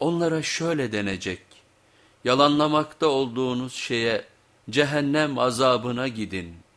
Onlara şöyle denecek, yalanlamakta olduğunuz şeye cehennem azabına gidin.''